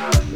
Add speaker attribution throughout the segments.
Speaker 1: Something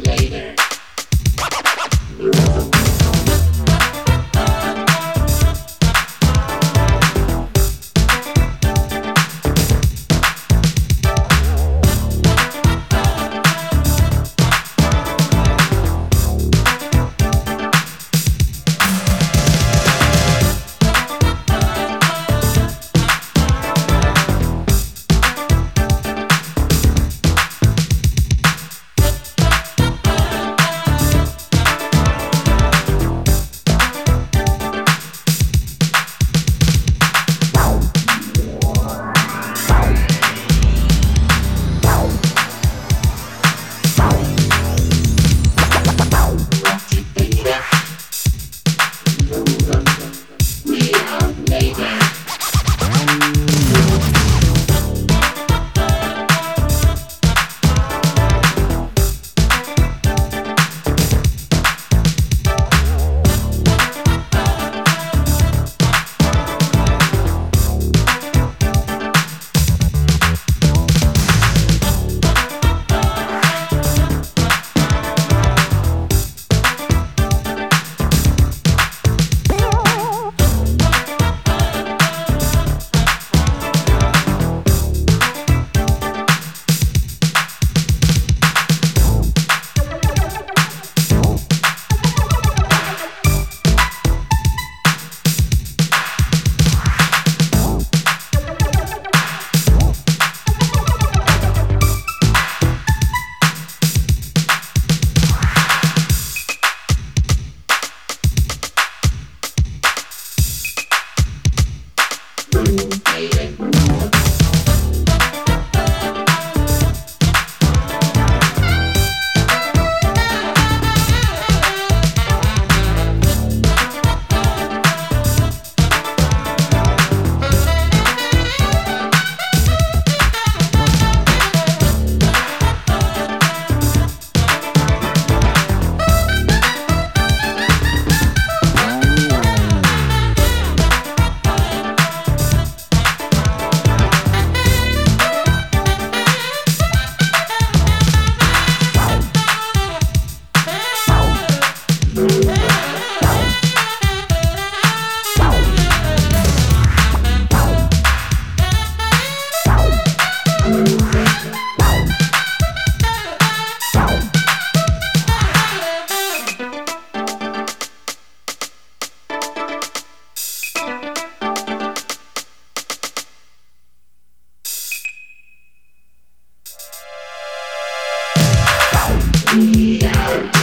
Speaker 1: like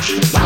Speaker 1: Thank you.